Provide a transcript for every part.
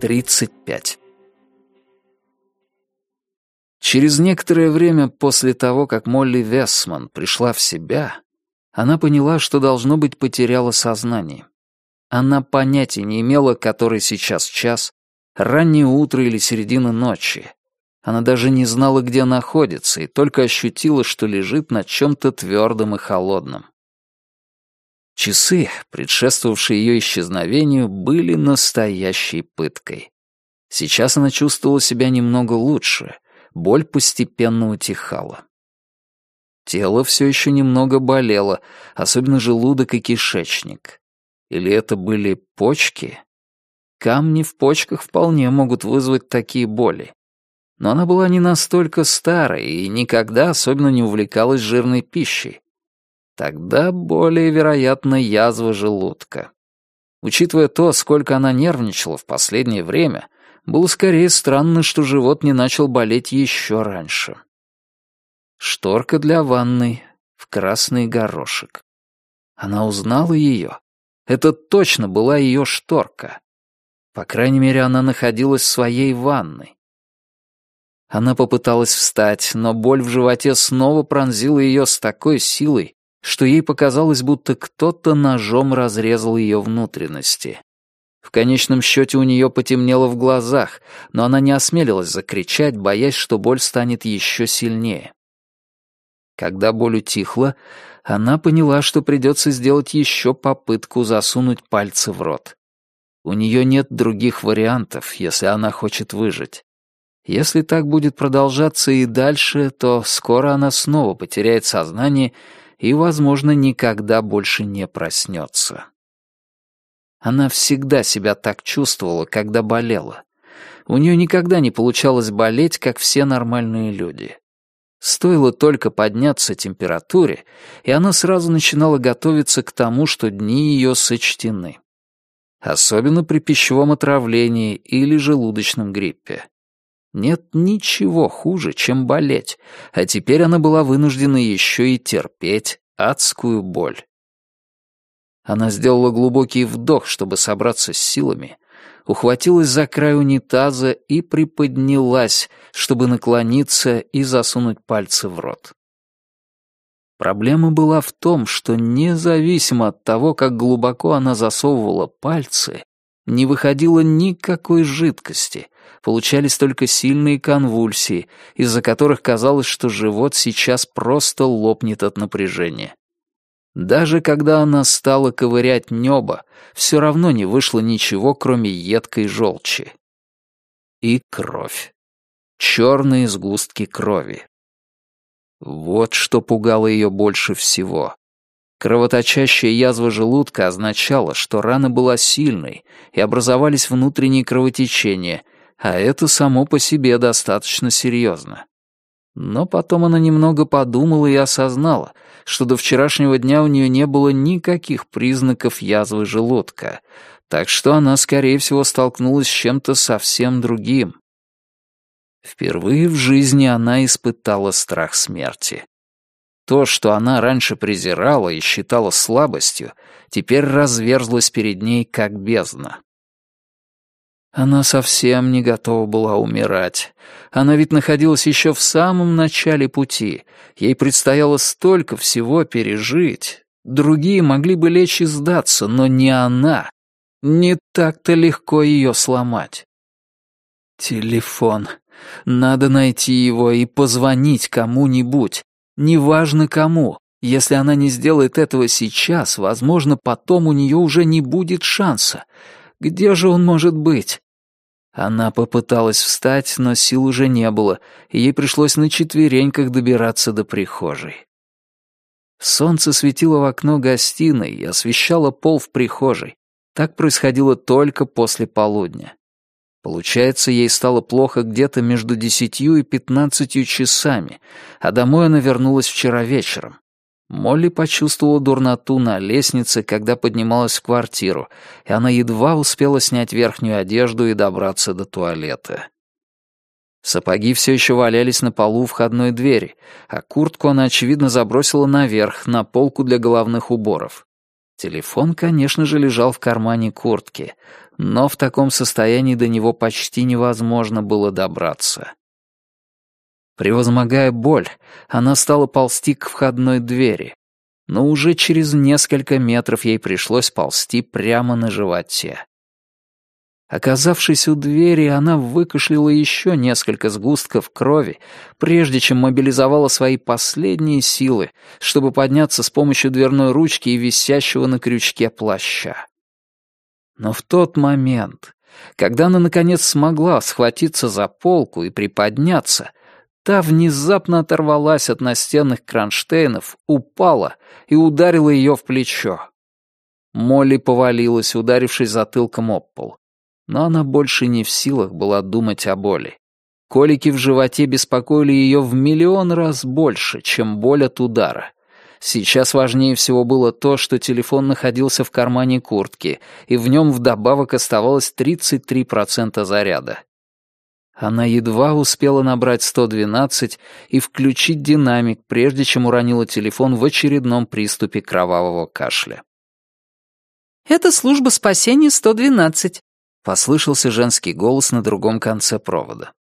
Тридцать пять. Через некоторое время после того, как Молли Вессман пришла в себя, она поняла, что, должно быть, потеряла сознание. Она понятия не имела, который сейчас час, раннее утро или середина ночи. Она даже не знала, где находится, и только ощутила, что лежит на чем-то твердом и холодном. Часы, предшествовавшие ее исчезновению, были настоящей пыткой. Сейчас она чувствовала себя немного лучше, боль постепенно утихала. Тело все еще немного болело, особенно желудок и кишечник. Или это были почки? Камни в почках вполне могут вызвать такие боли. Но она была не настолько старой и никогда особенно не увлекалась жирной пищей. Тогда более вероятно язва желудка. Учитывая то, сколько она нервничала в последнее время, было скорее странно, что живот не начал болеть еще раньше. Шторка для ванной в красный горошек. Она узнала ее. Это точно была ее шторка. По крайней мере, она находилась в своей ванной. Она попыталась встать, но боль в животе снова пронзила ее с такой силой, что ей показалось, будто кто-то ножом разрезал ее внутренности. В конечном счете у нее потемнело в глазах, но она не осмелилась закричать, боясь, что боль станет еще сильнее. Когда боль утихла, она поняла, что придется сделать еще попытку засунуть пальцы в рот. У нее нет других вариантов, если она хочет выжить. Если так будет продолжаться и дальше, то скоро она снова потеряет сознание и, возможно, никогда больше не проснется. Она всегда себя так чувствовала, когда болела. У нее никогда не получалось болеть, как все нормальные люди. Стоило только подняться температуре, и она сразу начинала готовиться к тому, что дни ее сочтены. Особенно при пищевом отравлении или желудочном гриппе. Нет ничего хуже, чем болеть, а теперь она была вынуждена еще и терпеть адскую боль. Она сделала глубокий вдох, чтобы собраться с силами, ухватилась за край унитаза и приподнялась, чтобы наклониться и засунуть пальцы в рот. Проблема была в том, что независимо от того, как глубоко она засовывала пальцы, не выходило никакой жидкости, получались только сильные конвульсии, из-за которых казалось, что живот сейчас просто лопнет от напряжения. Даже когда она стала ковырять небо, все равно не вышло ничего, кроме едкой желчи. И кровь. Черные сгустки крови. Вот что пугало ее больше всего. Кровоточащая язва желудка означала, что рана была сильной, и образовались внутренние кровотечения, а это само по себе достаточно серьезно. Но потом она немного подумала и осознала, что до вчерашнего дня у нее не было никаких признаков язвы желудка, так что она, скорее всего, столкнулась с чем-то совсем другим. Впервые в жизни она испытала страх смерти. То, что она раньше презирала и считала слабостью, теперь разверзлось перед ней как бездна. Она совсем не готова была умирать. Она ведь находилась еще в самом начале пути. Ей предстояло столько всего пережить. Другие могли бы лечь и сдаться, но не она. Не так-то легко ее сломать. Телефон. Надо найти его и позвонить кому-нибудь. Неважно кому. Если она не сделает этого сейчас, возможно, потом у нее уже не будет шанса. Где же он может быть? Она попыталась встать, но сил уже не было, и ей пришлось на четвереньках добираться до прихожей. Солнце светило в окно гостиной и освещало пол в прихожей. Так происходило только после полудня. Получается, ей стало плохо где-то между десятью и пятнадцатью часами, а домой она вернулась вчера вечером. Молли почувствовала дурноту на лестнице, когда поднималась в квартиру, и она едва успела снять верхнюю одежду и добраться до туалета. Сапоги все еще валялись на полу входной двери, а куртку она, очевидно, забросила наверх, на полку для головных уборов. Телефон, конечно же, лежал в кармане куртки, но в таком состоянии до него почти невозможно было добраться. Превозмогая боль, она стала ползти к входной двери, но уже через несколько метров ей пришлось ползти прямо на животе. Оказавшись у двери, она выкашляла еще несколько сгустков крови, прежде чем мобилизовала свои последние силы, чтобы подняться с помощью дверной ручки и висящего на крючке плаща. Но в тот момент, когда она наконец смогла схватиться за полку и приподняться, та внезапно оторвалась от настенных кронштейнов, упала и ударила ее в плечо. Молли повалилась, ударившись затылком об пол но она больше не в силах была думать о боли. Колики в животе беспокоили ее в миллион раз больше, чем боль от удара. Сейчас важнее всего было то, что телефон находился в кармане куртки, и в нем вдобавок оставалось 33% заряда. Она едва успела набрать 112 и включить динамик, прежде чем уронила телефон в очередном приступе кровавого кашля. «Это служба спасения 112», Послышался женский голос на другом конце провода.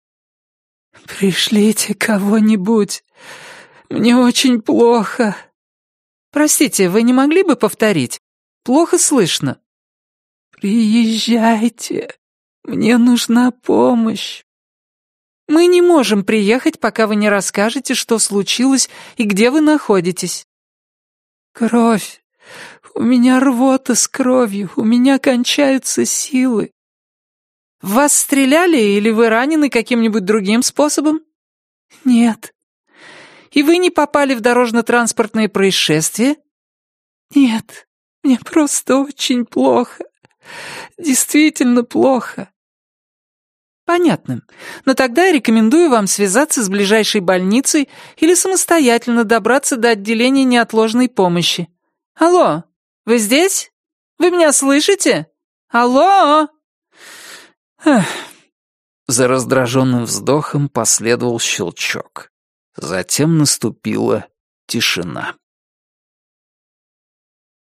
«Пришлите кого-нибудь. Мне очень плохо». «Простите, вы не могли бы повторить? Плохо слышно». «Приезжайте. Мне нужна помощь». «Мы не можем приехать, пока вы не расскажете, что случилось и где вы находитесь». «Кровь. У меня рвота с кровью, у меня кончаются силы. Вас стреляли или вы ранены каким-нибудь другим способом? Нет. И вы не попали в дорожно-транспортное происшествие? Нет. Мне просто очень плохо. Действительно плохо. Понятно. Но тогда я рекомендую вам связаться с ближайшей больницей или самостоятельно добраться до отделения неотложной помощи. Алло, вы здесь? Вы меня слышите? Алло!» Эх. За раздраженным вздохом последовал щелчок. Затем наступила тишина.